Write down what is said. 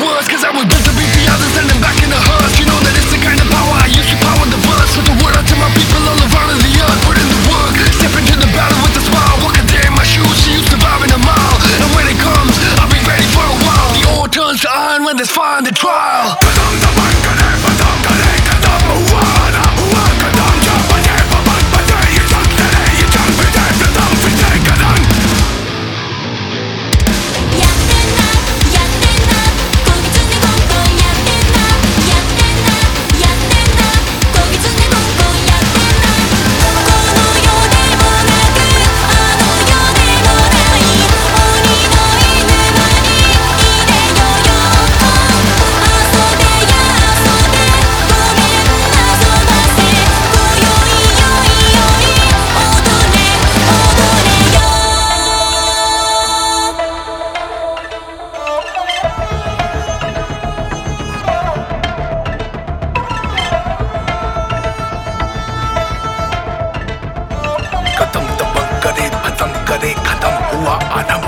was Cause I was built to beat the others and I'm back in the husk You know that it's the kind of power I use to power the verse With the word out to my people all around the earth Put in the work, step into the battle with a smile Walk a day in my shoes, see you surviving a mile And when it comes, I'll be ready for a while. The old turns to iron when there's fire in the trial. Adam.